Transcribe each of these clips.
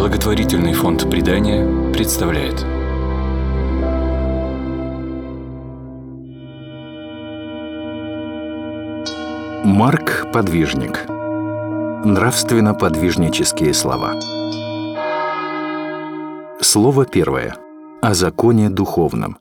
Благотворительный фонд «Предания» представляет Марк Подвижник Нравственно-подвижнические слова Слово первое. О законе духовном.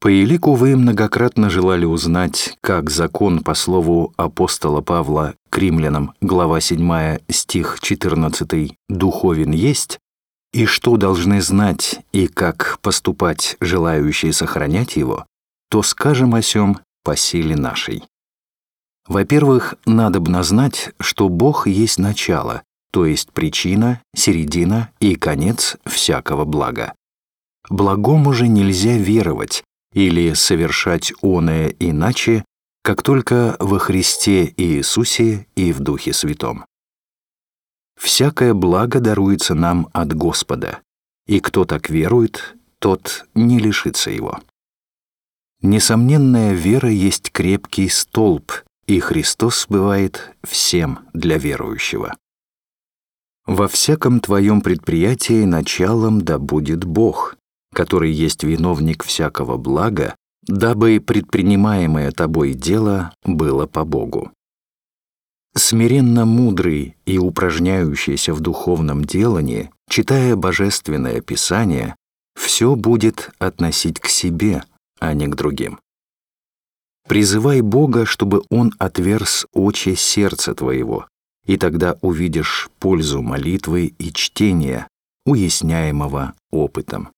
По елику вы многократно желали узнать, как закон по слову апостола Павла к римлянам, глава 7, стих 14, духовен есть, и что должны знать и как поступать желающие сохранять его, то скажем о сем по силе нашей. Во-первых, надобно знать, что Бог есть начало, то есть причина, середина и конец всякого блага. Благому же нельзя веровать или совершать оное иначе, как только во Христе Иисусе и в Духе Святом. Всякое благо даруется нам от Господа, и кто так верует, тот не лишится его. Несомненная вера есть крепкий столб, и Христос бывает всем для верующего. Во всяком твоем предприятии началом да будет Бог, который есть виновник всякого блага, дабы предпринимаемое тобой дело было по Богу. Смиренно мудрый и упражняющийся в духовном делании, читая Божественное Писание, все будет относить к себе, а не к другим. Призывай Бога, чтобы Он отверз очи сердца твоего, и тогда увидишь пользу молитвы и чтения, уясняемого опытом.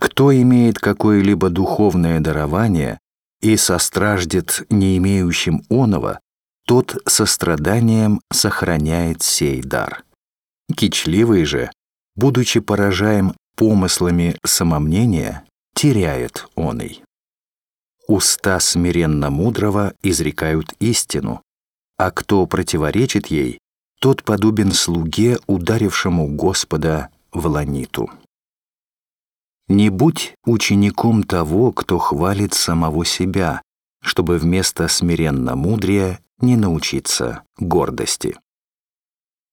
Кто имеет какое-либо духовное дарование и состраждет не имеющим оного, тот состраданием сохраняет сей дар. Кичливый же, будучи поражаем помыслами самомнения, теряет оный. Уста смиренно мудрого изрекают истину, а кто противоречит ей, тот подобен слуге, ударившему Господа в ланиту. Не будь учеником того, кто хвалит самого себя, чтобы вместо смиренно мудрия не научиться гордости.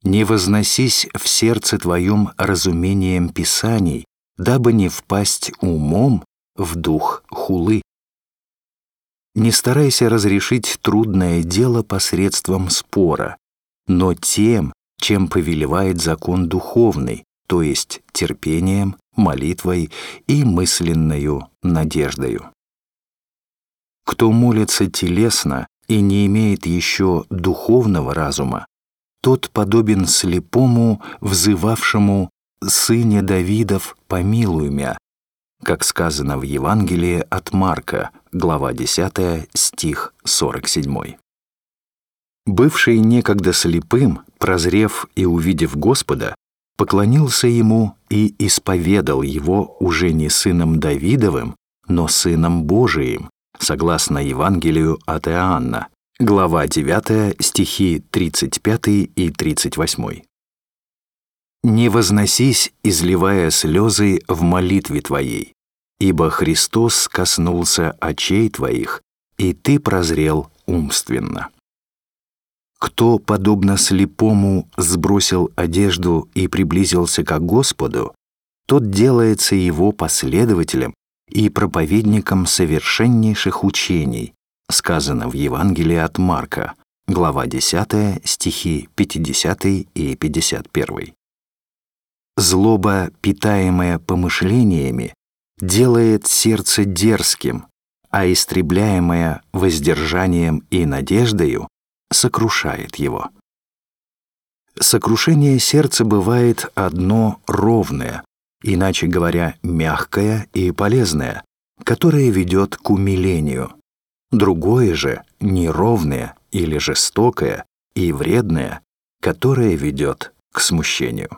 Не возносись в сердце твоем разумением Писаний, дабы не впасть умом в дух хулы. Не старайся разрешить трудное дело посредством спора, но тем, чем повелевает закон духовный, то есть терпением, молитвой и мысленною надеждою. Кто молится телесно и не имеет еще духовного разума, тот подобен слепому, взывавшему «Сыне Давидов, помилуй мя», как сказано в Евангелии от Марка, глава 10, стих 47. Бывший некогда слепым, прозрев и увидев Господа, поклонился ему и исповедал его уже не сыном Давидовым, но сыном Божиим, согласно Евангелию от Иоанна, глава 9, стихи 35 и 38. «Не возносись, изливая слезы в молитве твоей, ибо Христос коснулся очей твоих, и ты прозрел умственно». Кто, подобно слепому, сбросил одежду и приблизился к Господу, тот делается его последователем и проповедником совершеннейших учений, сказано в Евангелии от Марка, глава 10, стихи 50 и 51. Злоба, питаемая помышлениями, делает сердце дерзким, а истребляемое воздержанием и надеждою сокрушает его. Сокрушение сердца бывает одно ровное, иначе говоря, мягкое и полезное, которое ведет к умилению. Другое же неровное или жестокое и вредное, которое ведет к смущению.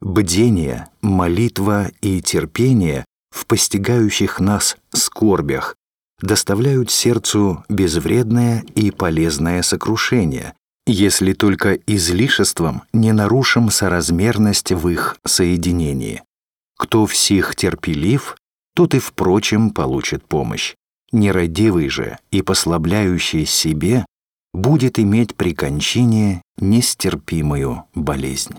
Бдение, молитва и терпение в постигающих нас скорбях доставляют сердцу безвредное и полезное сокрушение, если только излишеством не нарушим соразмерность в их соединении. Кто всех терпелив, тот и впрочем получит помощь. Нерадивый же и послабляющий себе будет иметь при кончине нестерпимую болезнь.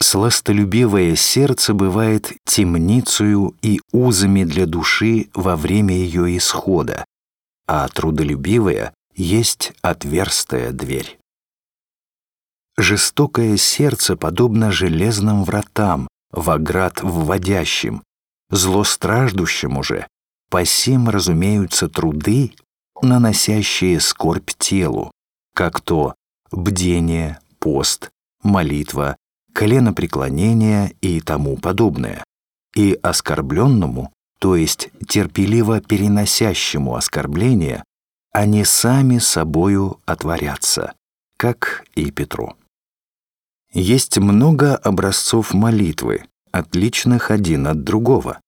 Сластолюбивое сердце бывает темницею и узами для души во время ее исхода, а трудолюбивое есть отверстая дверь. Жестокое сердце подобно железным вратам, в оград вводящим, злостраждущим уже, посим разумеются труды, наносящие скорбь телу, как то бдение, пост, молитва, коленопреклонение и тому подобное, и оскорбленному, то есть терпеливо переносящему оскорбление, они сами собою отворятся, как и Петру. Есть много образцов молитвы, отличных один от другого,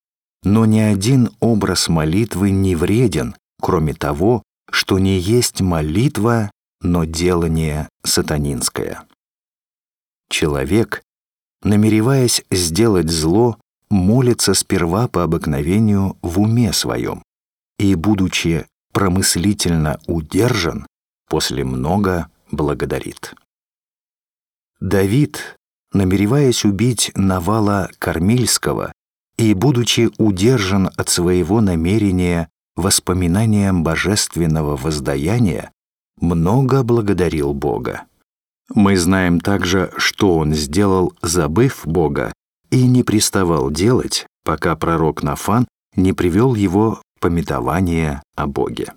но ни один образ молитвы не вреден, кроме того, что не есть молитва, но делание сатанинское. Человек, намереваясь сделать зло, молится сперва по обыкновению в уме своем, и, будучи промыслительно удержан, после много благодарит. Давид, намереваясь убить Навала Кормильского и, будучи удержан от своего намерения воспоминанием божественного воздаяния, много благодарил Бога. Мы знаем также, что он сделал, забыв Бога, и не приставал делать, пока пророк Нафан не привел его пометование о Боге.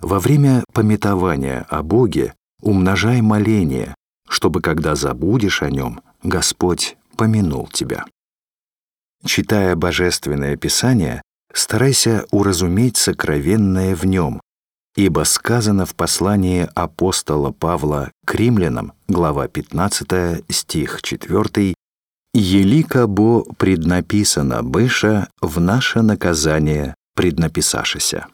Во время пометования о Боге умножай моление, чтобы, когда забудешь о нем, Господь помянул тебя. Читая Божественное Писание, старайся уразуметь сокровенное в нем, ибо сказано в послании апостола Павла к римлянам, глава 15, стих 4, «Елика бо преднаписано быша в наше наказание преднаписашися».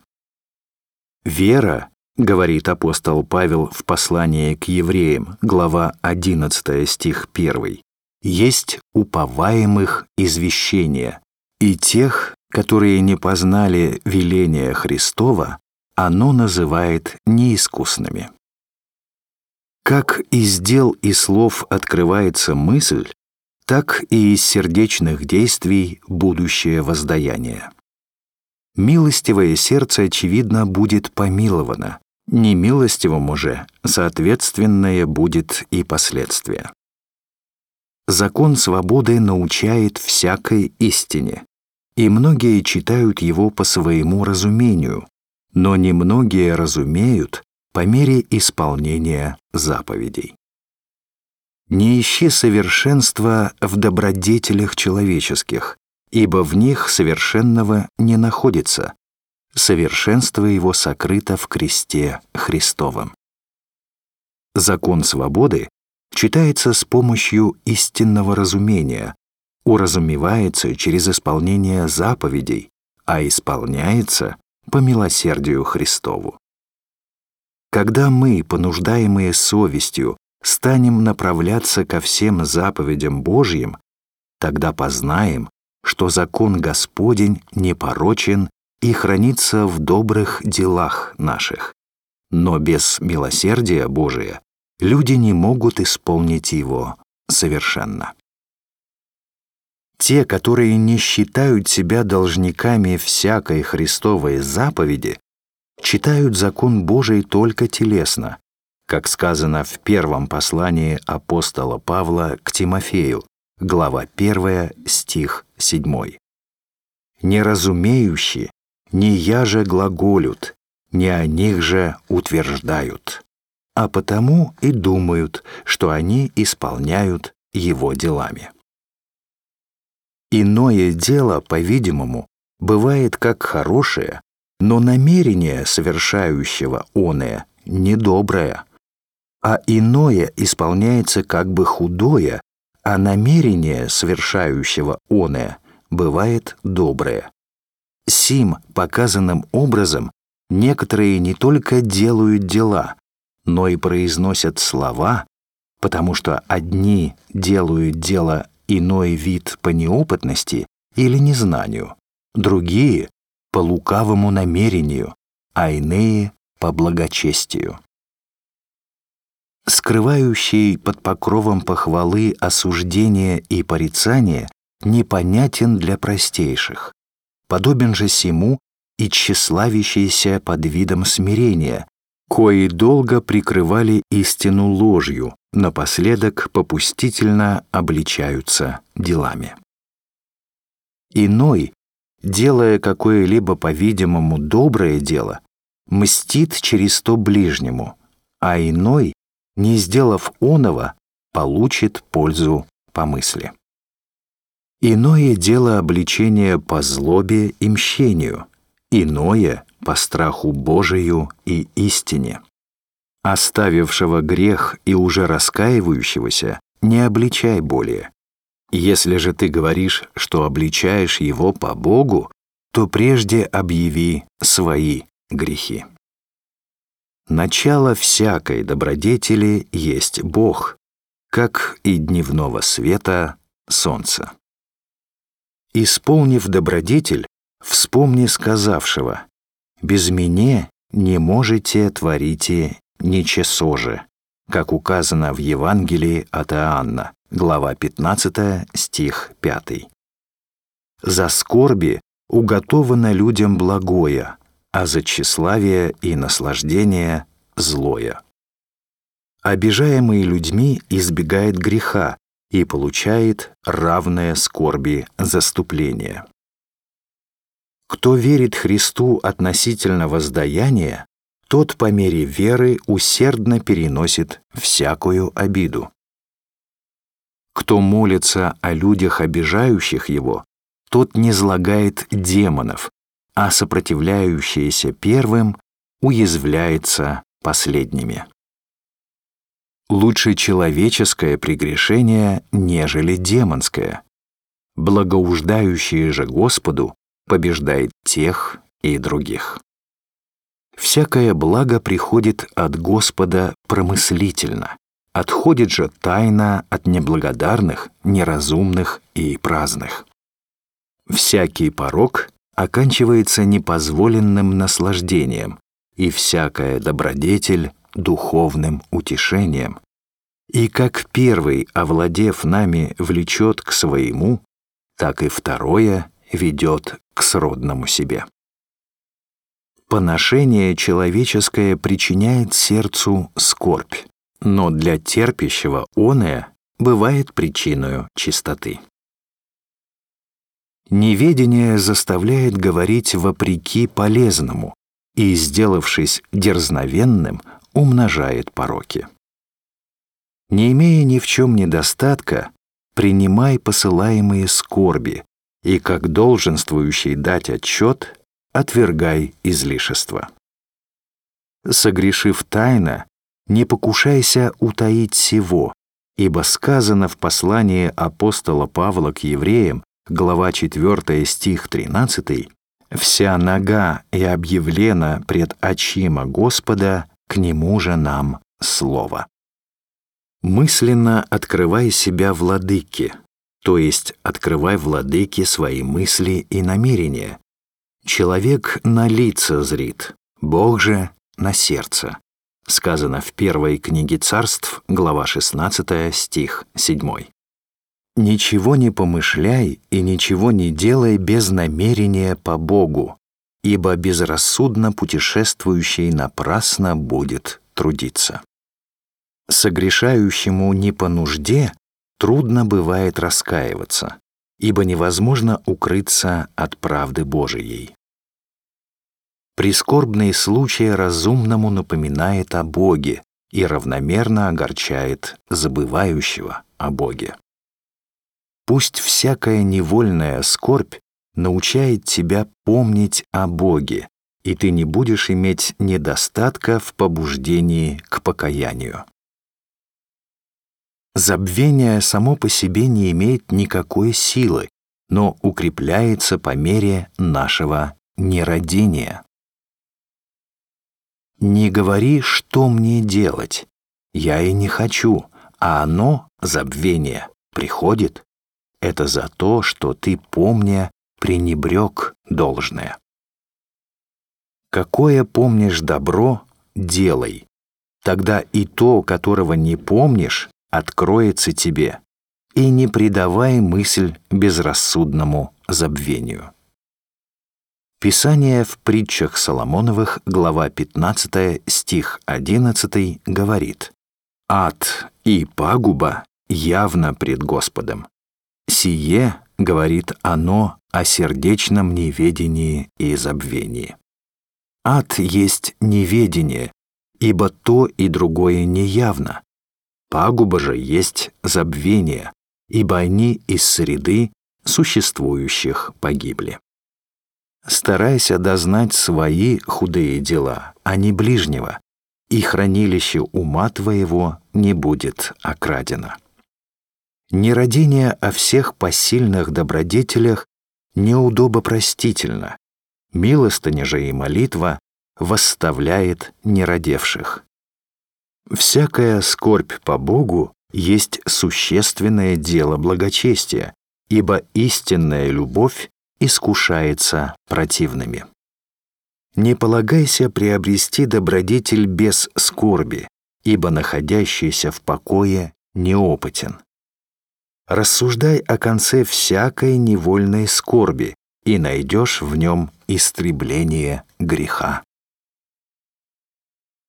Вера, говорит апостол Павел в послании к евреям, глава 11, стих 1, есть уповаемых извещения, и тех, которые не познали веления Христова, оно называет неискусными. Как из дел и слов открывается мысль, так и из сердечных действий будущее воздаяние. Милостивое сердце, очевидно, будет помиловано, немилостивому же соответственное будет и последствие. Закон свободы научает всякой истине, и многие читают его по своему разумению, но немногие разумеют по мере исполнения заповедей. Не ищи совершенства в добродетелях человеческих, ибо в них совершенного не находится. Совершенство его сокрыто в кресте Христовом. Закон свободы читается с помощью истинного разумения, уразумевается через исполнение заповедей, а исполняется по милосердию Христову. Когда мы, понуждаемые совестью, станем направляться ко всем заповедям Божьим, тогда познаем, что закон Господень непорочен и хранится в добрых делах наших. Но без милосердия Божия люди не могут исполнить его совершенно. Те, которые не считают себя должниками всякой Христовой заповеди, читают закон Божий только телесно, как сказано в первом послании апостола Павла к Тимофею, глава 1, стих 7. «Неразумеющие, не я же глаголют, не о них же утверждают, а потому и думают, что они исполняют его делами». Иное дело, по-видимому, бывает как хорошее, но намерение совершающего оное недоброе, а иное исполняется как бы худое, а намерение совершающего оное бывает доброе. Сим показанным образом некоторые не только делают дела, но и произносят слова, потому что одни делают дело иной вид по неопытности или незнанию, другие — по лукавому намерению, а иные — по благочестию. Скрывающий под покровом похвалы осуждение и порицание непонятен для простейших. Подобен же сему и тщеславящийся под видом смирения, кои долго прикрывали истину ложью, напоследок попустительно обличаются делами. Иной, делая какое-либо, по-видимому, доброе дело, мстит через то ближнему, а иной, не сделав оного, получит пользу по мысли. Иное дело обличения по злобе и мщению, иное — по страху Божию и истине. Оставившего грех и уже раскаивающегося не обличай более. Если же ты говоришь, что обличаешь его по Богу, то прежде объяви свои грехи. Начало всякой добродетели есть Бог, как и дневного света солнца. Исполнив добродетель, вспомни сказавшего, «Без меня не можете творите ничего же», как указано в Евангелии от Иоанна, глава 15, стих 5. За скорби уготовано людям благое, а за тщеславие и наслаждение — злое. Обижаемый людьми избегает греха и получает равное скорби заступление. Кто верит Христу относительно воздаяния, тот по мере веры усердно переносит всякую обиду. Кто молится о людях, обижающих его, тот не злагает демонов, а сопротивляющиеся первым уязвляется последними. Лучше человеческое прегрешение, нежели демонское. Благоуждающее же Господу побеждает тех и других. Всякое благо приходит от Господа промыслительно, отходит же тайна от неблагодарных, неразумных и праздных. Всякий порок оканчивается непозволенным наслаждением, и всякая добродетель — духовным утешением. И как первый, овладев нами, влечет к своему, так и второе ведет к сродному себе. Поношение человеческое причиняет сердцу скорбь, но для терпящего оное бывает причиной чистоты. Неведение заставляет говорить вопреки полезному и, сделавшись дерзновенным, умножает пороки. Не имея ни в чем недостатка, принимай посылаемые скорби и, как долженствующий дать отчет, отвергай излишество. Согрешив тайно, не покушайся утаить всего, ибо сказано в послании апостола Павла к евреям глава 4, стих 13, «Вся нога и объявлена пред очима Господа, к Нему же нам слово». Мысленно открывай себя владыке, то есть открывай владыке свои мысли и намерения. Человек на лица зрит, Бог же на сердце. Сказано в первой книге царств, глава 16, стих 7. Ничего не помышляй и ничего не делай без намерения по Богу, ибо безрассудно путешествующий напрасно будет трудиться. Согрешающему не по нужде трудно бывает раскаиваться, ибо невозможно укрыться от правды Божией. Прискорбный случай разумному напоминает о Боге и равномерно огорчает забывающего о Боге. Пусть всякая невольная скорбь научает тебя помнить о Боге, и ты не будешь иметь недостатка в побуждении к покаянию. Забвение само по себе не имеет никакой силы, но укрепляется по мере нашего нерадения. Не говори, что мне делать. Я и не хочу, а оно, забвение, приходит это за то, что ты, помня, пренебрег должное. Какое помнишь добро, делай. Тогда и то, которого не помнишь, откроется тебе. И не предавай мысль безрассудному забвению. Писание в притчах Соломоновых, глава 15, стих 11, говорит «Ад и пагуба явно пред Господом. Сие, — говорит оно, — о сердечном неведении и забвении. Ад есть неведение, ибо то и другое неявно. Пагуба же есть забвение, ибо они из среды существующих погибли. Старайся дознать свои худые дела, а не ближнего, и хранилище ума твоего не будет окрадено. Нерадение о всех посильных добродетелях неудобопростительно, милостыня же и молитва восставляет неродевших. Всякая скорбь по Богу есть существенное дело благочестия, ибо истинная любовь искушается противными. Не полагайся приобрести добродетель без скорби, ибо находящийся в покое неопытен. Рассуждай о конце всякой невольной скорби и найдешь в нем истребление греха.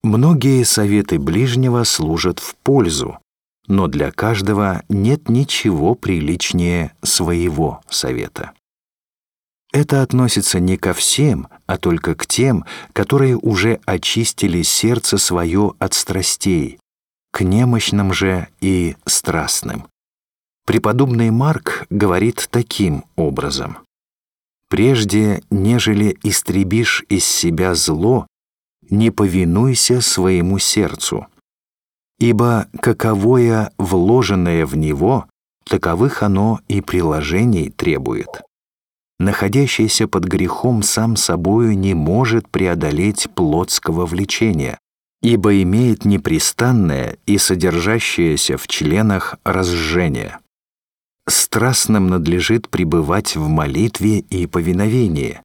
Многие советы ближнего служат в пользу, но для каждого нет ничего приличнее своего совета. Это относится не ко всем, а только к тем, которые уже очистили сердце свое от страстей, к немощным же и страстным. Преподобный Марк говорит таким образом. «Прежде, нежели истребишь из себя зло, не повинуйся своему сердцу, ибо каковое вложенное в него, таковых оно и приложений требует» находящийся под грехом сам собою не может преодолеть плотского влечения, ибо имеет непрестанное и содержащееся в членах разжение. Страстным надлежит пребывать в молитве и повиновении,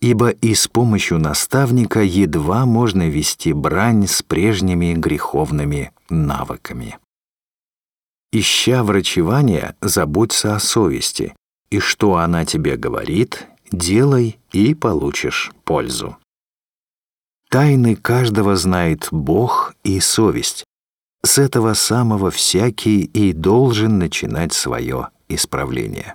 ибо и с помощью наставника едва можно вести брань с прежними греховными навыками. Ища врачевания, заботься о совести, и что она тебе говорит, делай и получишь пользу. Тайны каждого знает Бог и совесть. С этого самого всякий и должен начинать свое исправление.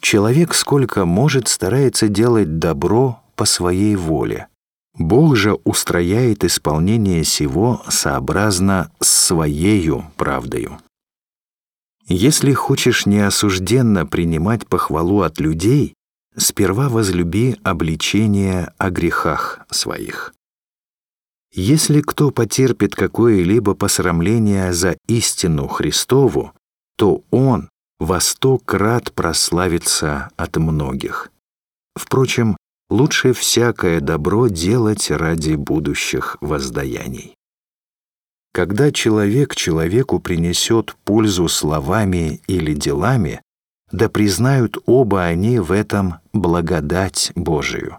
Человек сколько может старается делать добро по своей воле. Бог же устрояет исполнение сего сообразно с своею правдою. Если хочешь неосужденно принимать похвалу от людей, сперва возлюби обличение о грехах своих. Если кто потерпит какое-либо посрамление за истину Христову, то он во сто крат прославится от многих. Впрочем, лучше всякое добро делать ради будущих воздаяний. Когда человек человеку принесет пользу словами или делами, да признают оба они в этом благодать Божию.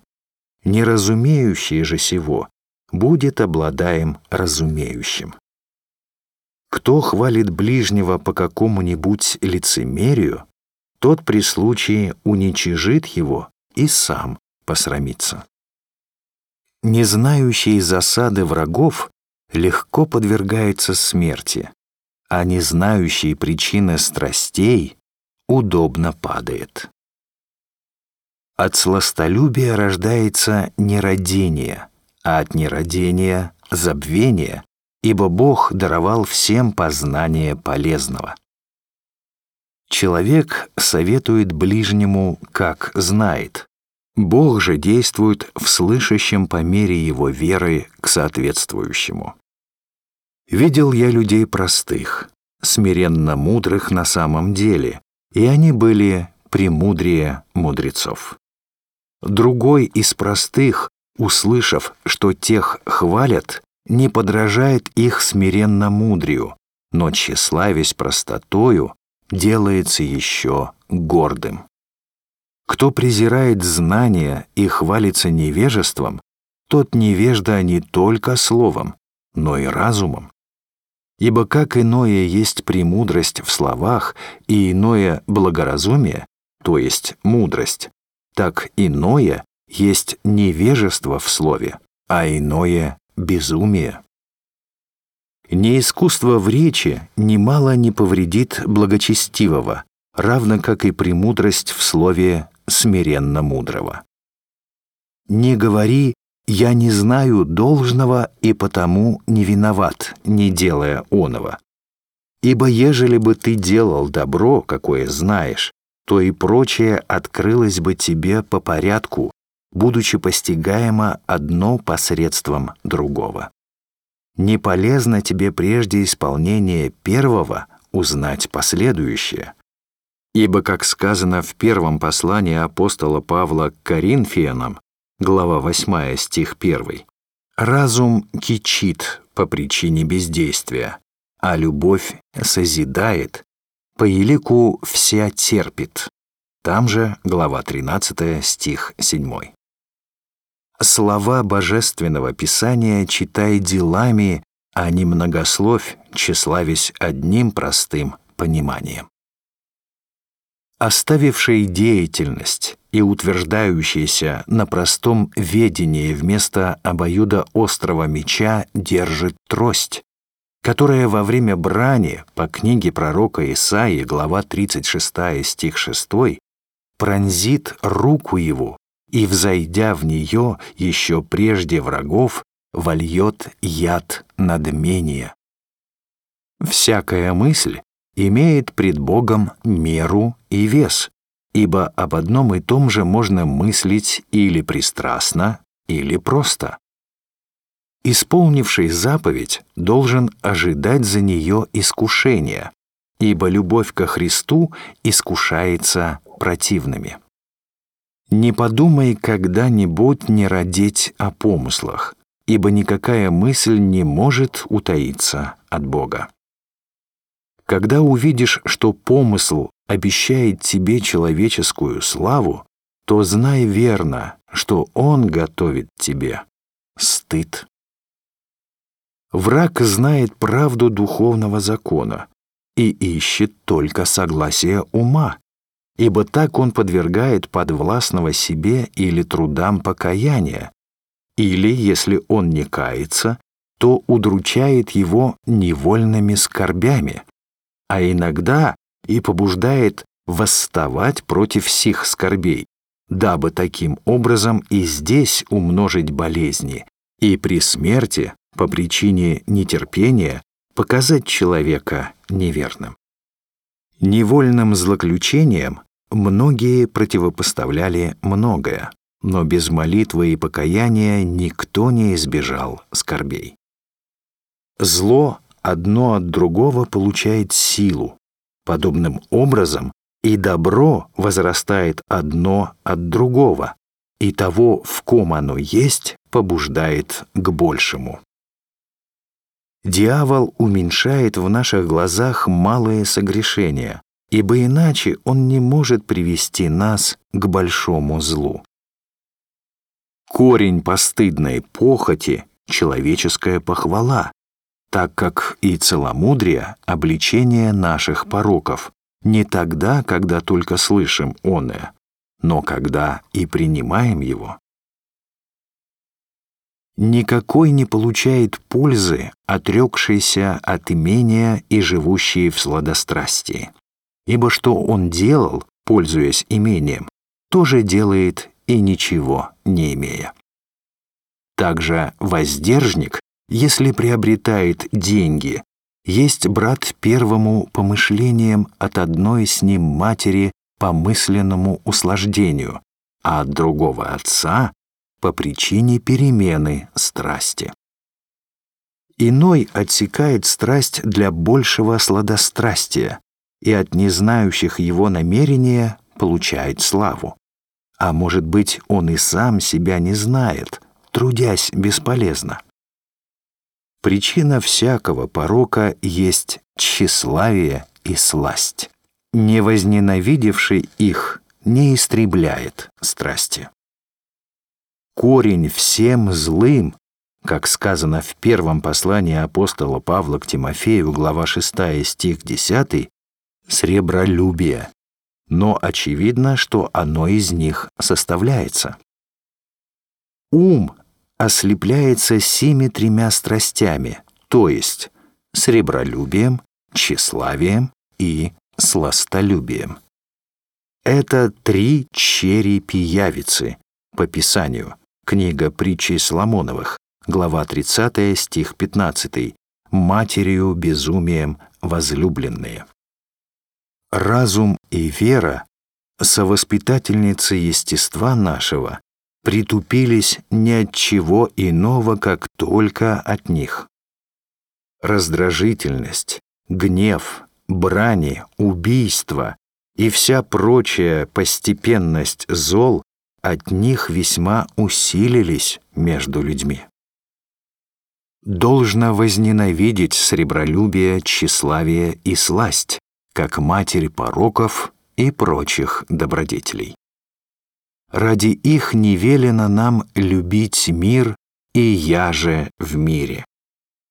Неразумеющий же сего будет обладаем разумеющим. Кто хвалит ближнего по какому-нибудь лицемерию, тот при случае уничижит его и сам посрамится. Не знающий засады врагов легко подвергается смерти, а не знающий причины страстей удобно падает. От сластолюбия рождается нерадение, а от нерадения — забвение, ибо Бог даровал всем познание полезного. Человек советует ближнему, как знает, Бог же действует в слышащем по мере его веры к соответствующему. Видел я людей простых, смиренно мудрых на самом деле, и они были премудрее мудрецов. Другой из простых, услышав, что тех хвалят, не подражает их смиренно мудрию, но тщеславясь простотою, делается еще гордым. Кто презирает знания и хвалится невежеством, тот невежда не только словом, но и разумом. Ибо как иное есть премудрость в словах и иное благоразумие, то есть мудрость, так иное есть невежество в слове, а иное — безумие. Неискусство в речи немало не повредит благочестивого, равно как и премудрость в слове смиренно мудрого. Не говори «я не знаю должного и потому не виноват, не делая оного». Ибо ежели бы ты делал добро, какое знаешь, то и прочее открылось бы тебе по порядку, будучи постигаемо одно посредством другого. Не полезно тебе прежде исполнения первого узнать последующее. Ибо, как сказано в первом послании апостола Павла к Коринфянам, глава 8, стих 1, «Разум кичит по причине бездействия, а любовь созидает, по елику вся терпит». Там же глава 13, стих 7. Слова Божественного Писания читай делами, а не многословь, тщеславясь одним простым пониманием оставивший деятельность и утверждающийся на простом ведении вместо обоюда острого меча держит трость, которая во время брани по книге пророка Исаии, глава 36 стих 6, пронзит руку его и, взойдя в нее еще прежде врагов, вольет яд надмения. Всякая мысль, имеет пред Богом меру и вес, ибо об одном и том же можно мыслить или пристрастно, или просто. Исполнивший заповедь должен ожидать за нее искушения, ибо любовь ко Христу искушается противными. Не подумай когда-нибудь не родить о помыслах, ибо никакая мысль не может утаиться от Бога. Когда увидишь, что помысл обещает тебе человеческую славу, то знай верно, что он готовит тебе стыд. Враг знает правду духовного закона и ищет только согласие ума, ибо так он подвергает подвластного себе или трудам покаяния, или, если он не кается, то удручает его невольными скорбями, а иногда и побуждает восставать против всех скорбей, дабы таким образом и здесь умножить болезни, и при смерти, по причине нетерпения, показать человека неверным. Невольным злоключением многие противопоставляли многое, но без молитвы и покаяния никто не избежал скорбей. Зло одно от другого получает силу. Подобным образом и добро возрастает одно от другого, и того, в ком оно есть, побуждает к большему. Дьявол уменьшает в наших глазах малые согрешения, ибо иначе он не может привести нас к большому злу. Корень постыдной похоти — человеческая похвала, так как и целомудрие — обличение наших пороков, не тогда, когда только слышим оное, но когда и принимаем его. Никакой не получает пользы, отрекшийся от имения и живущий в сладострастии. Ибо что он делал, пользуясь имением, тоже делает и ничего не имея. Также воздержник если приобретает деньги, есть брат первому помышлением от одной с ним матери по мысленному услаждению, а от другого отца по причине перемены страсти. Иной отсекает страсть для большего сладострастия и от незнающих его намерения получает славу. А может быть, он и сам себя не знает, трудясь бесполезно. Причина всякого порока есть тщеславие и сласть. Не возненавидевший их не истребляет страсти. корень всем злым, как сказано в первом послании апостола Павла к Тимофею, глава 6, стих 10, сребролюбие. Но очевидно, что оно из них составляется. Ум ослепляется семи тремя страстями, то есть сребролюбием, тщеславием и сластолюбием. Это три черри пиявицы по Писанию, книга притчи Соломоновых, глава 30, стих 15, «Матерью безумием возлюбленные». Разум и вера, совоспитательницы естества нашего, притупились ни от чего иного, как только от них. Раздражительность, гнев, брани, убийство и вся прочая постепенность зол от них весьма усилились между людьми. Должно возненавидеть сребролюбие, тщеславие и сласть, как матерь пороков и прочих добродетелей. Ради их не велено нам любить мир и я же в мире.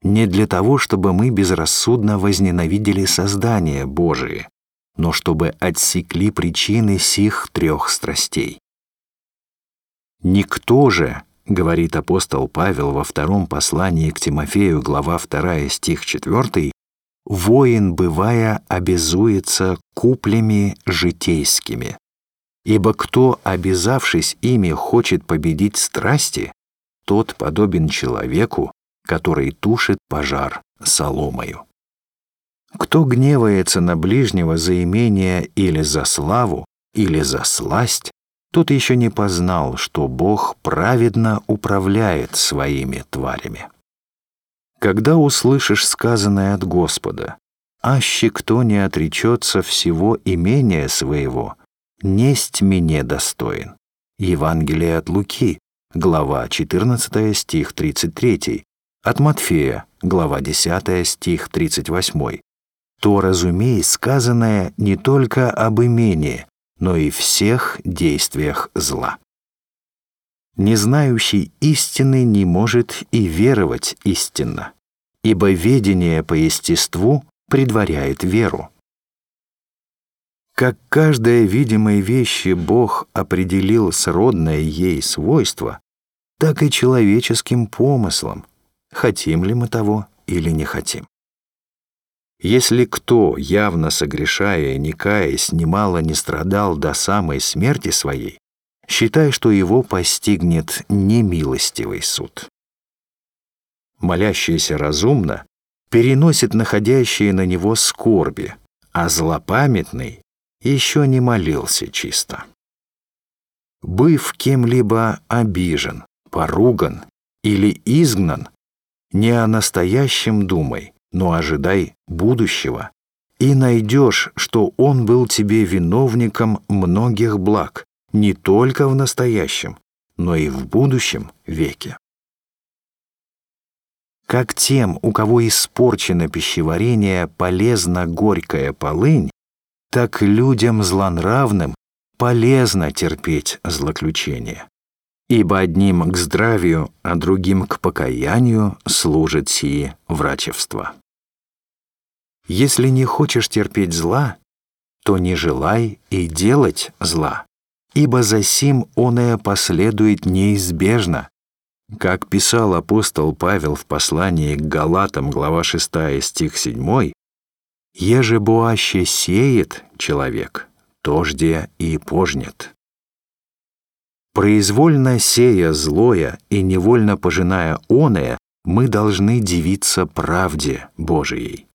Не для того, чтобы мы безрассудно возненавидели создание Божие, но чтобы отсекли причины сих трех страстей. «Никто же, — говорит апостол Павел во втором послании к Тимофею, глава 2, стих 4, воин, бывая, обязуется куплями житейскими, Ибо кто, обязавшись ими, хочет победить страсти, тот подобен человеку, который тушит пожар соломою. Кто гневается на ближнего за имение или за славу, или за сласть, тот еще не познал, что Бог праведно управляет своими тварями. Когда услышишь сказанное от Господа, «Аще кто не отречется всего имения своего, несть мне достоин». Евангелие от Луки, глава 14, стих 33, от Матфея, глава 10, стих 38. То, разумей, сказанное не только об имении, но и всех действиях зла. Не знающий истины не может и веровать истинно, ибо ведение по естеству предваряет веру. Как каждая видимой вещи Бог определил сродное ей свойство, так и человеческим помыслом, хотим ли мы того или не хотим. Если кто, явно согрешая не каясь, немало не страдал до самой смерти своей, считай, что его постигнет немилостивый суд. Молящийся разумно переносит находящие на него скорби, а злопамятный еще не молился чисто. Быв кем-либо обижен, поруган или изгнан, не о настоящем думай, но ожидай будущего, и найдешь, что он был тебе виновником многих благ, не только в настоящем, но и в будущем веке. Как тем, у кого испорчено пищеварение, полезна горькая полынь, так людям злонравным полезно терпеть злоключения. Ибо одним к здравию, а другим к покаянию служит сии врачевство. Если не хочешь терпеть зла, то не желай и делать зла, ибо за сим оное последует неизбежно. Как писал апостол Павел в послании к Галатам, глава 6, стих 7, Еже буаще сеет человек, тожде и пожнет. Произвольно сея злое и невольно пожиная оное, мы должны дивиться правде Божией.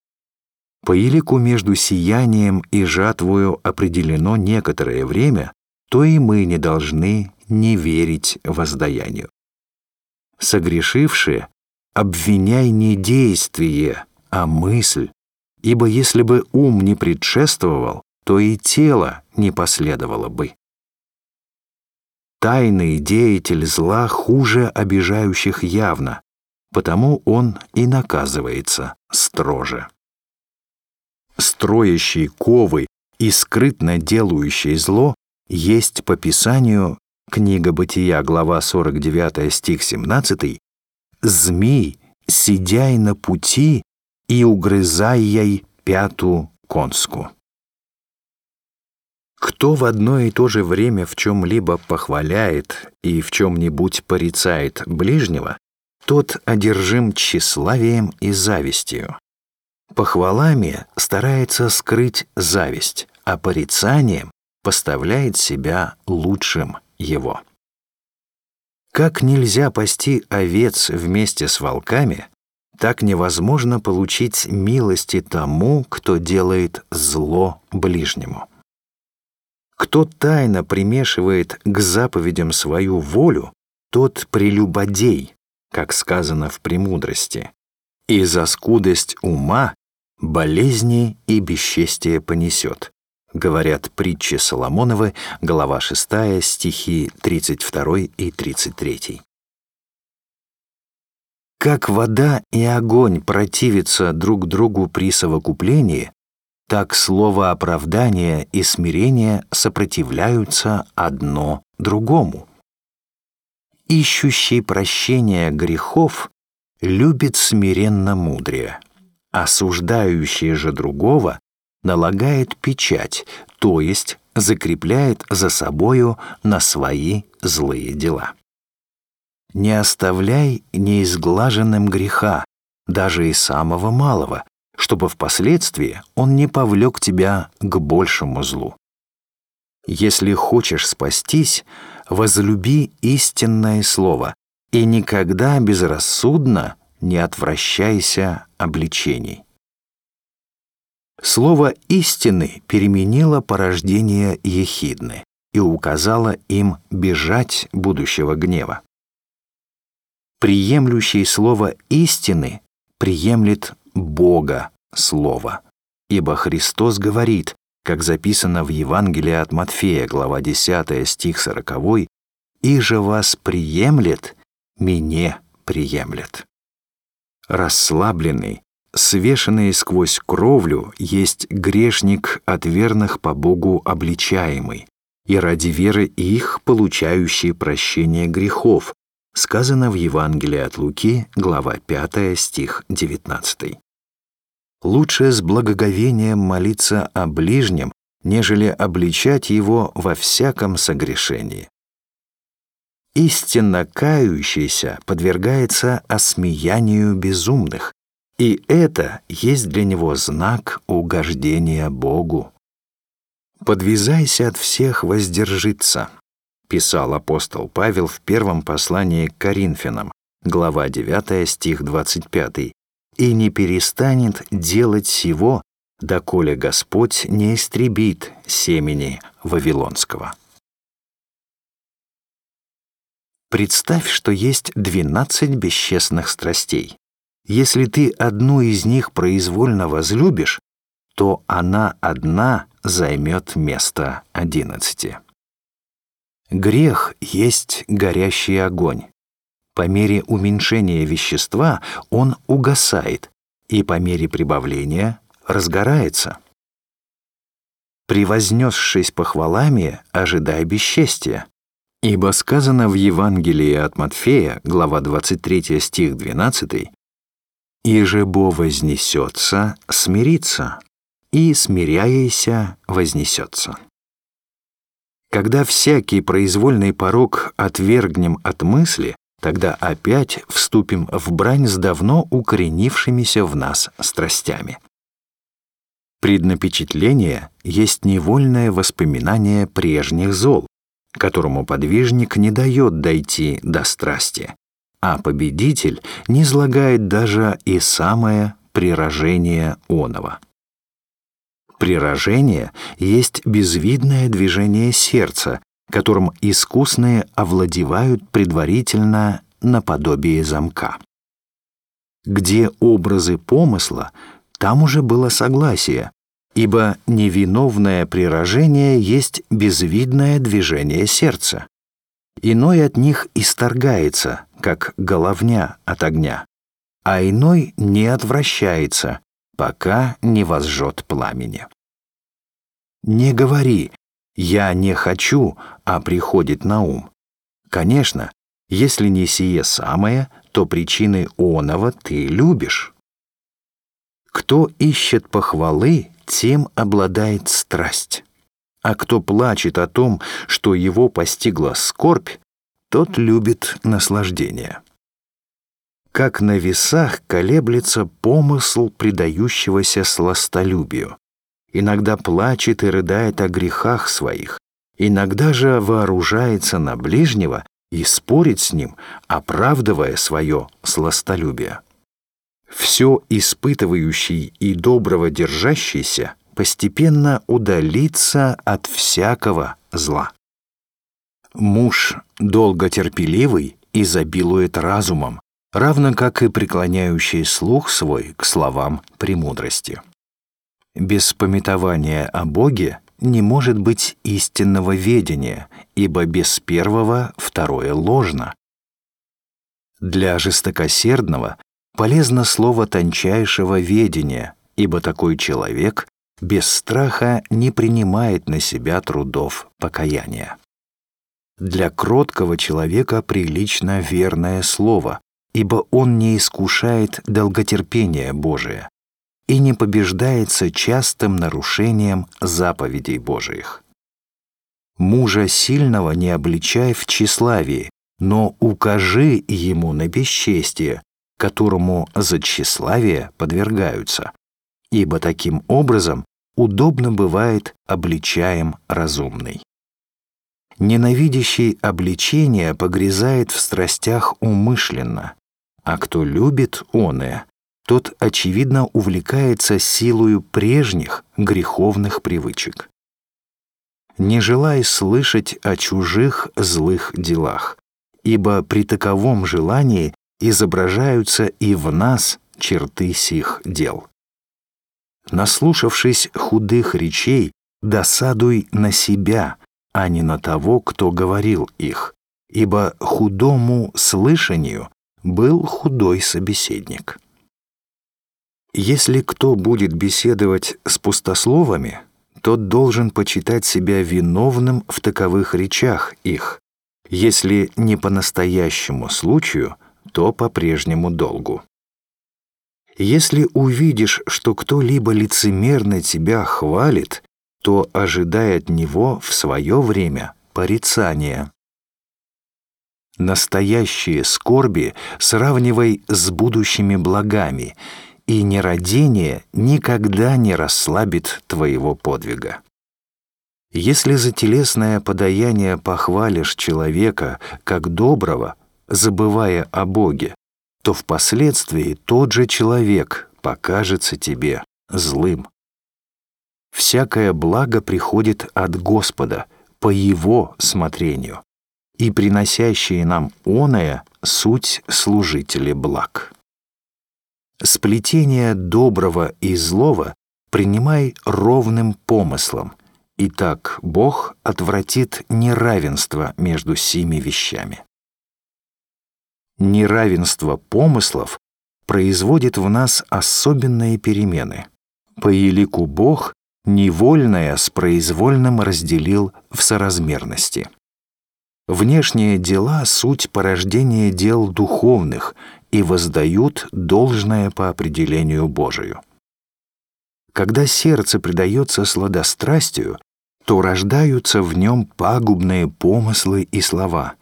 По елику между сиянием и жатвою определено некоторое время, то и мы не должны не верить воздаянию. Согрешившие, обвиняй не действие, а мысль, ибо если бы ум не предшествовал, то и тело не последовало бы. Тайный деятель зла хуже обижающих явно, потому он и наказывается строже. Строящий ковы и скрытно делающий зло есть по Писанию Книга Бытия, глава 49, стих 17, «Змей, сидяй на пути и угрызай ей пяту конску». Кто в одно и то же время в чем-либо похваляет и в чем-нибудь порицает ближнего, тот одержим тщеславием и завистью. Похвалами старается скрыть зависть, а порицанием поставляет себя лучшим его. Как нельзя пасти овец вместе с волками, так невозможно получить милости тому, кто делает зло ближнему. Кто тайно примешивает к заповедям свою волю, тот прелюбодей, как сказано в «Премудрости», и за скудость ума болезни и бесчестие понесет говорят притчи Соломоновы, глава 6, стихи 32 и 33. Как вода и огонь противятся друг другу при совокуплении, так слово оправдания и смирения сопротивляются одно другому. Ищущий прощения грехов любит смиренно мудрее, осуждающий же другого налагает печать, то есть закрепляет за собою на свои злые дела. Не оставляй неизглаженным греха, даже и самого малого, чтобы впоследствии он не повлек тебя к большему злу. Если хочешь спастись, возлюби истинное слово и никогда безрассудно не отвращайся обличений. Слово «истины» переменило порождение ехидны и указало им бежать будущего гнева. Приемлющий слово «истины» приемлет Бога Слово, ибо Христос говорит, как записано в Евангелии от Матфея, глава 10, стих 40, «И же вас приемлет, мне приемлет». Расслабленный, свешенные сквозь кровлю, есть грешник от верных по Богу обличаемый, и ради веры их получающий прощение грехов, сказано в Евангелии от Луки, глава 5, стих 19. Лучше с благоговением молиться о ближнем, нежели обличать его во всяком согрешении. Истинно кающийся подвергается осмеянию безумных, и это есть для него знак угождения Богу. «Подвязайся от всех воздержиться», — писал апостол Павел в первом послании к Коринфянам, глава 9, стих 25, «и не перестанет делать сего, доколе Господь не истребит семени Вавилонского». Представь, что есть двенадцать бесчестных страстей. Если ты одну из них произвольно возлюбишь, то она одна займет место одиннадцати. Грех есть горящий огонь. По мере уменьшения вещества он угасает, и по мере прибавления разгорается. Превознесшись похвалами, ожидай бесчестия. Ибо сказано в Евангелии от Матфея, глава 23 стих 12, и же вознесется, смирится, и, смиряяся, вознесется. Когда всякий произвольный порог отвергнем от мысли, тогда опять вступим в брань с давно укоренившимися в нас страстями. Преднапечатление есть невольное воспоминание прежних зол, которому подвижник не дает дойти до страсти, а победитель не излагает даже и самое прирожение оного. Прирожение есть безвидное движение сердца, которым искусные овладевают предварительно наподобие замка. Где образы помысла, там уже было согласие, ибо невиновное прирожение есть безвидное движение сердца. Иной от них исторгается, как головня от огня, а иной не отвращается, пока не возжжет пламени. Не говори «я не хочу», а приходит на ум, Конечно, если не сие самое, то причины оного ты любишь. Кто ищет похвалы, тем обладает страсть. А кто плачет о том, что его постигла скорбь, тот любит наслаждение. Как на весах колеблется помысл предающегося сластолюбию. Иногда плачет и рыдает о грехах своих, иногда же вооружается на ближнего и спорит с ним, оправдывая свое сластолюбие. Все испытывающий и доброго держащийся постепенно удалится от всякого зла. Муж долготерпеливый изобилует разумом, равно как и преклоняющий слух свой к словам премудрости. Без пометования о Боге не может быть истинного ведения, ибо без первого второе ложно. Для жестокосердного полезно слово тончайшего ведения, ибо такой человек без страха не принимает на себя трудов покаяния. Для кроткого человека прилично верное слово, ибо он не искушает долготерпение Божие и не побеждается частым нарушением заповедей Божиих. Мужа сильного не обличай в тщеславии, но укажи ему на бесчестие, которому за тщеславие подвергаются, ибо таким образом удобно бывает обличаем разумный. Ненавидящий обличение погрязает в страстях умышленно, а кто любит оное, тот, очевидно, увлекается силою прежних греховных привычек. Не желай слышать о чужих злых делах, ибо при таковом желании изображаются и в нас черты сих дел. Наслушавшись худых речей, досадуй на себя, а не на того, кто говорил их, ибо худому слышанию был худой собеседник. Если кто будет беседовать с пустословами, тот должен почитать себя виновным в таковых речах их, если не по настоящему случаю, то по прежнему долгу. Если увидишь, что кто-либо лицемерно тебя хвалит, то ожидай от него в свое время порицания. Настоящие скорби сравнивай с будущими благами, и нерадение никогда не расслабит твоего подвига. Если за телесное подаяние похвалишь человека как доброго, забывая о Боге, то впоследствии тот же человек покажется тебе злым. Всякое благо приходит от Господа по Его смотрению, и приносящие нам оное суть служители благ. Сплетение доброго и злого принимай ровным помыслом, и так Бог отвратит неравенство между сими вещами. Неравенство помыслов производит в нас особенные перемены. По елику Бог невольное с произвольным разделил в соразмерности. Внешние дела — суть порождения дел духовных и воздают должное по определению Божию. Когда сердце предается сладострастию, то рождаются в нем пагубные помыслы и слова,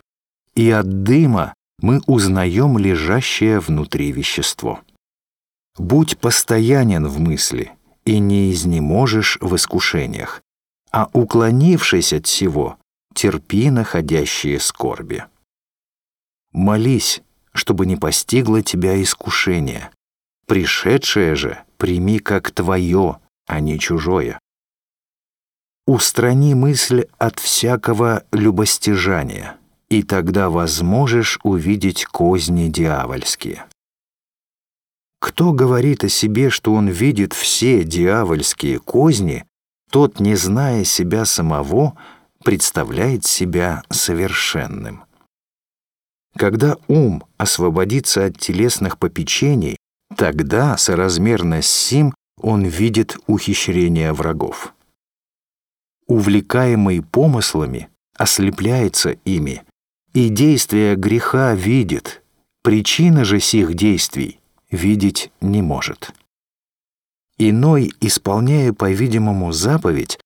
и от дыма мы узнаем лежащее внутри вещество. Будь постоянен в мысли, и не изнеможешь в искушениях, а уклонившись от всего, терпи находящие скорби. Молись, чтобы не постигло тебя искушение. Пришедшее же прими как твое, а не чужое. Устрани мысль от всякого любостяжания, и тогда возможешь увидеть козни дьявольские. Кто говорит о себе, что он видит все дьявольские козни, тот, не зная себя самого, представляет себя совершенным. Когда ум освободится от телесных попечений, тогда, соразмерно с сим, он видит ухищрения врагов. Увлекаемый помыслами, ослепляется ими, и действия греха видит, причина же сих действий видеть не может. Иной, исполняя, по-видимому, заповедь,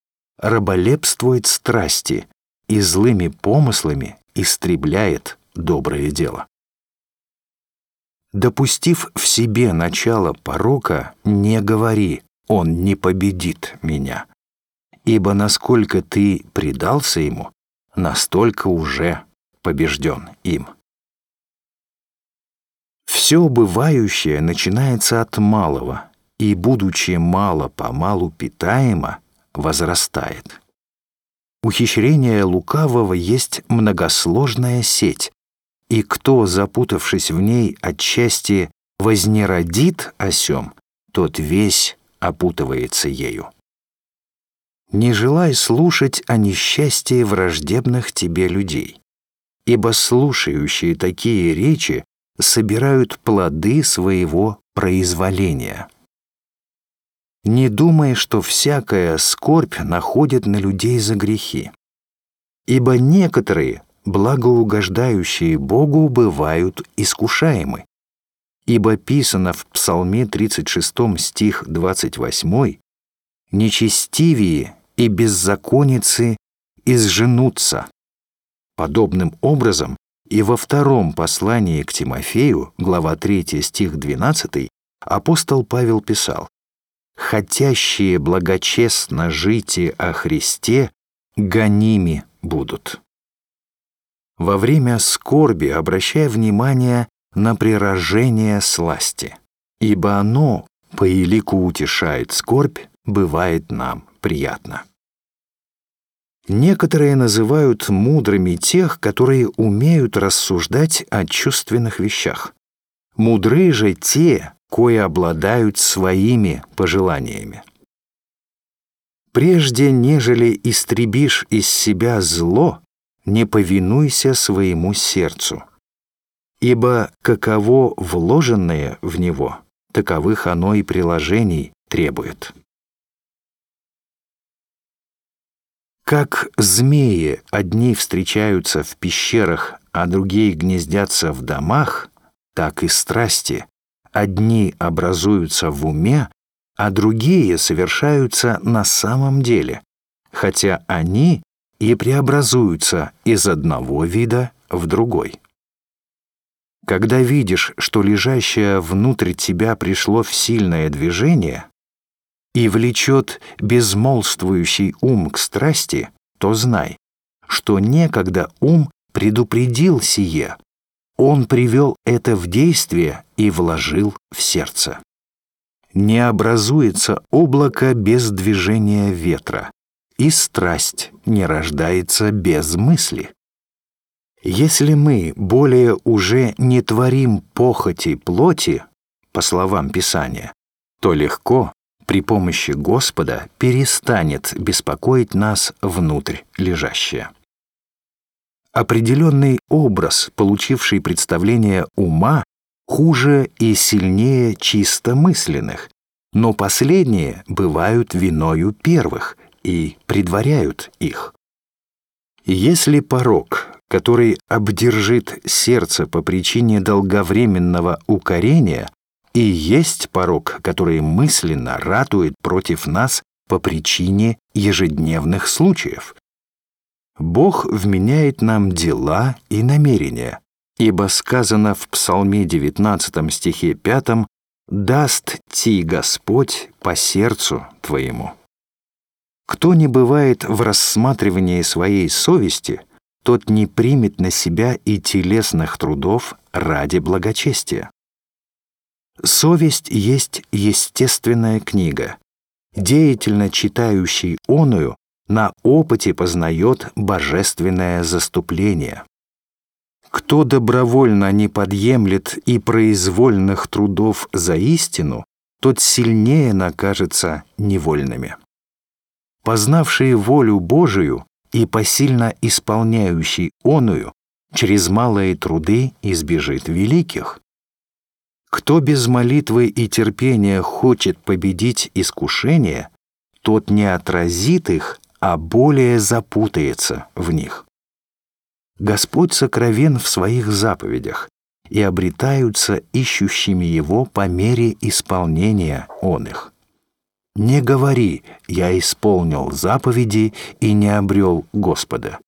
раболепствует страсти и злыми помыслами истребляет доброе дело. Допустив в себе начало порока, не говори «он не победит меня», ибо насколько ты предался ему, настолько уже побежден им. Все бывающее начинается от малого, и, будучи мало-помалу питаемо, возрастает. Ухищрение лукавого есть многосложная сеть, и кто, запутавшись в ней отчасти, вознеродит осем, тот весь опутывается ею. Не желай слушать о несчастье враждебных тебе людей, ибо слушающие такие речи собирают плоды своего произволения. Не думай, что всякая скорбь находит на людей за грехи, ибо некоторые, благоугождающие Богу, бывают искушаемы. Ибо писано в Псалме 36 стих 28 «Нечестивее и беззаконницы изженутся». Подобным образом и во втором послании к Тимофею, глава 3 стих 12, апостол Павел писал «Хотящие благочестно жить о Христе, гоними будут». Во время скорби обращая внимание на прирожение сласти, ибо оно по елику утешает скорбь, бывает нам приятно. Некоторые называют мудрыми тех, которые умеют рассуждать о чувственных вещах. Мудры же те, кои обладают своими пожеланиями. Прежде нежели истребишь из себя зло, не повинуйся своему сердцу. Ибо каково вложенное в него, таковых оно и приложений требует. Как змеи одни встречаются в пещерах, а другие гнездятся в домах, так и страсти. Одни образуются в уме, а другие совершаются на самом деле, хотя они и преобразуются из одного вида в другой. Когда видишь, что лежащее внутрь тебя пришло в сильное движение, и влечет безмолвствующий ум к страсти, то знай, что некогда ум предупредил сие, он привел это в действие и вложил в сердце. Не образуется облако без движения ветра, и страсть не рождается без мысли. Если мы более уже не творим похоти плоти, по словам Писания, то легко при помощи Господа перестанет беспокоить нас внутрь лежащее. Определенный образ, получивший представление ума, хуже и сильнее чисто мысленных, но последние бывают виною первых и предваряют их. Если порог, который обдержит сердце по причине долговременного укорения, и есть порог, который мысленно ратует против нас по причине ежедневных случаев. Бог вменяет нам дела и намерения, ибо сказано в Псалме 19 стихе 5 «Даст ти Господь по сердцу твоему». Кто не бывает в рассматривании своей совести, тот не примет на себя и телесных трудов ради благочестия. Совесть есть естественная книга. Деятельно читающий оную на опыте познает божественное заступление. Кто добровольно не подъемлет и произвольных трудов за истину, тот сильнее накажется невольными. Познавший волю Божию и посильно исполняющий оную, через малые труды избежит великих. Кто без молитвы и терпения хочет победить искушение, тот не отразит их, а более запутается в них. Господь сокровен в своих заповедях и обретаются ищущими Его по мере исполнения Он их. Не говори «я исполнил заповеди и не обрел Господа».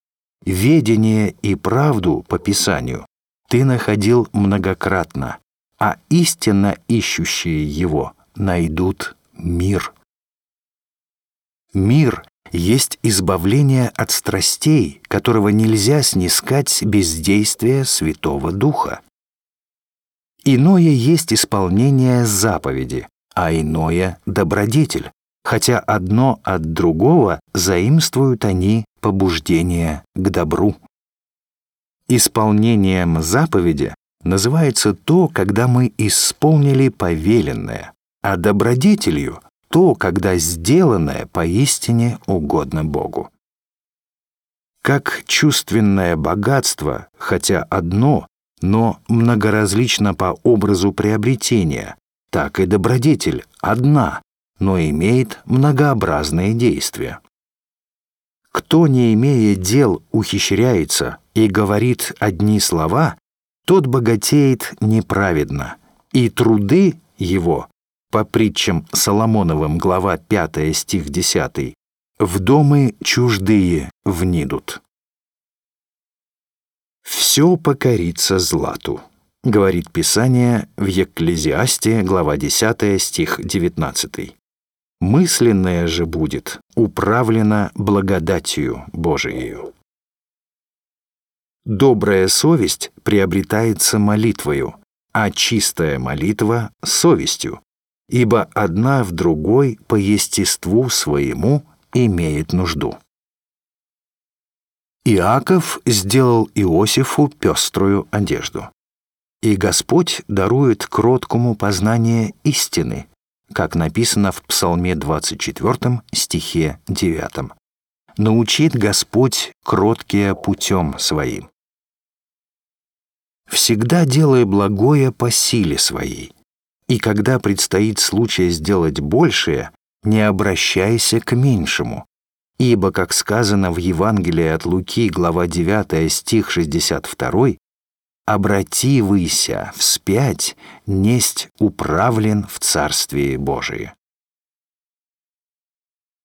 Ведение и правду по Писанию ты находил многократно, а истинно ищущие его найдут мир. Мир есть избавление от страстей, которого нельзя снискать без действия Святого Духа. Иное есть исполнение заповеди, а иное — добродетель, хотя одно от другого заимствуют они побуждение к добру. Исполнением заповеди называется то, когда мы исполнили повеленное, а добродетелью — то, когда сделанное поистине угодно Богу. Как чувственное богатство, хотя одно, но многоразлично по образу приобретения, так и добродетель одна, но имеет многообразные действия. Кто, не имея дел, ухищряется и говорит одни слова, тот богатеет неправедно, и труды его, по притчам Соломоновым, глава 5, стих 10, в домы чуждые внидут. «Все покорится злату», — говорит Писание в Екклезиасте, глава 10, стих 19 мысленное же будет управлено благодатью Божией. Добрая совесть приобретается молитвою, а чистая молитва — совестью, ибо одна в другой по естеству своему имеет нужду. Иаков сделал Иосифу пеструю одежду. И Господь дарует кроткому познание истины, как написано в Псалме 24 стихе 9. «Научит Господь кроткие путем своим». Всегда делай благое по силе своей, и когда предстоит случай сделать большее, не обращайся к меньшему, ибо, как сказано в Евангелии от Луки, глава 9, стих 62, обрати выся вспять, несть управлен в Царствие Божие.